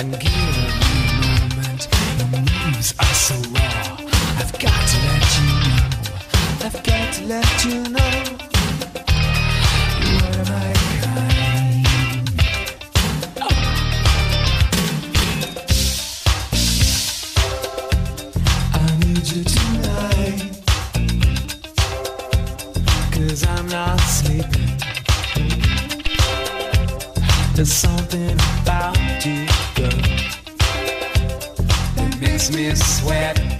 and give me a moment. The moves are so raw. I've got to let you know. I've got to let you know. What am I? Cause I'm not sleeping. There's something about you makes me sweat.